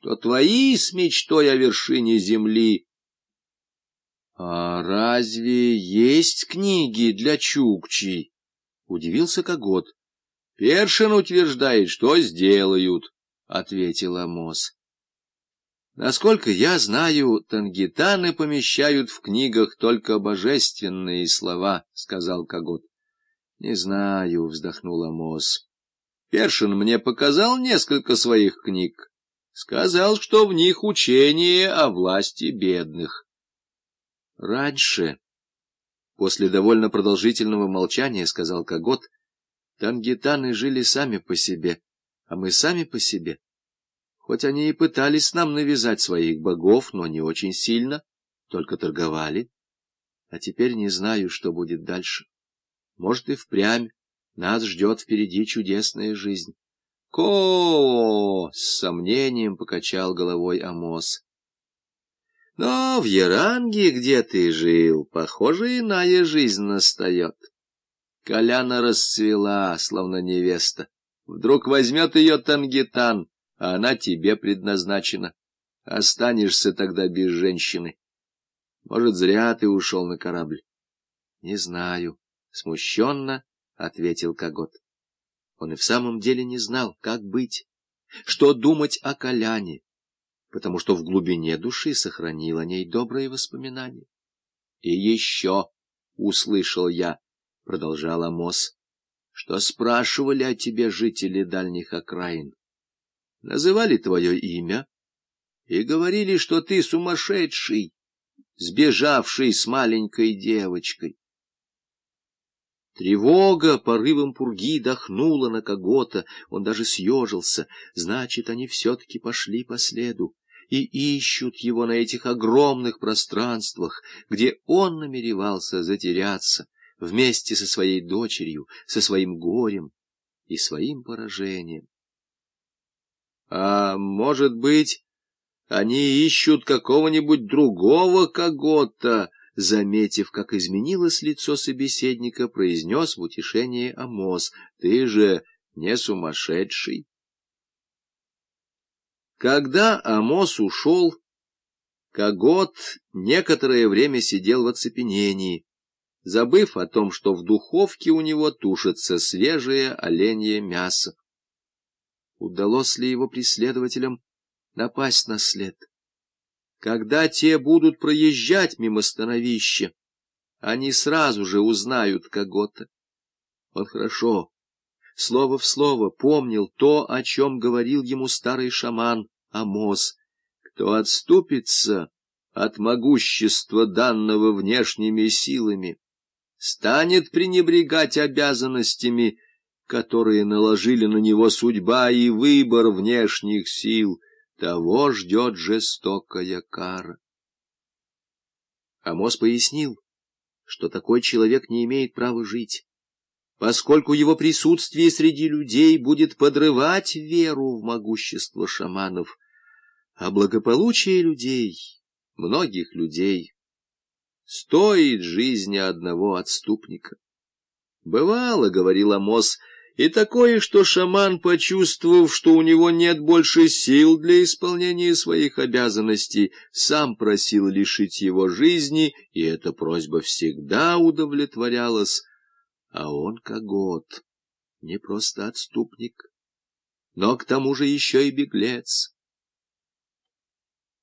что твои с мечтой о вершине земли. — А разве есть книги для Чукчи? — удивился Когот. — Першин утверждает, что сделают, — ответил Амос. Насколько я знаю, тангитаны помещают в книгах только божественные слова, — сказал Когот. — Не знаю, — вздохнул Амос. Першин мне показал несколько своих книг. Сказал, что в них учение о власти бедных. Раньше, после довольно продолжительного молчания, сказал Когот, тангитаны жили сами по себе, а мы сами по себе. Хоть они и пытались нам навязать своих богов, но не очень сильно, только торговали. А теперь не знаю, что будет дальше. Может, и впрямь нас ждет впереди чудесная жизнь. Ко! с сомнением покачал головой Амос. Но в Яранге, где ты жил, похоже, иная жизнь настает. Коляна расцвела, словно невеста. Вдруг возьмет ее Тангитан, а она тебе предназначена. Останешься тогда без женщины. Может, зря ты ушел на корабль? — Не знаю. Смущенно ответил Когот. Он и в самом деле не знал, как быть, что думать о Коляне, потому что в глубине души сохранил о ней добрые воспоминания. — И еще, — услышал я, — продолжал Амос, — что спрашивали о тебе жители дальних окраин называли твое имя и говорили, что ты сумасшедший, сбежавший с маленькой девочкой. Тревога порывом пурги дохнула на когота, он даже съежился. Значит, они все-таки пошли по следу и ищут его на этих огромных пространствах, где он намеревался затеряться вместе со своей дочерью, со своим горем и своим поражением. А может быть, они ищут какого-нибудь другого когота, заметив, как изменилось лицо собеседника, произнес в утешение Амос, «Ты же не сумасшедший». Когда Амос ушел, Когот некоторое время сидел в оцепенении, забыв о том, что в духовке у него тушится свежее оленье мясо удалось ли его преследователям напасть на след. Когда те будут проезжать мимо становища, они сразу же узнают кого-то. Он хорошо, слово в слово, помнил то, о чем говорил ему старый шаман Амос. Кто отступится от могущества, данного внешними силами, станет пренебрегать обязанностями, которые наложили на него судьба и выбор внешних сил, того ждет жестокая кара. Амос пояснил, что такой человек не имеет права жить, поскольку его присутствие среди людей будет подрывать веру в могущество шаманов, а благополучие людей, многих людей, стоит жизни одного отступника. Бывало, — говорил Амос, — и такое, что шаман, почувствовав, что у него нет больше сил для исполнения своих обязанностей, сам просил лишить его жизни, и эта просьба всегда удовлетворялась. А он, Когот, не просто отступник, но к тому же еще и беглец.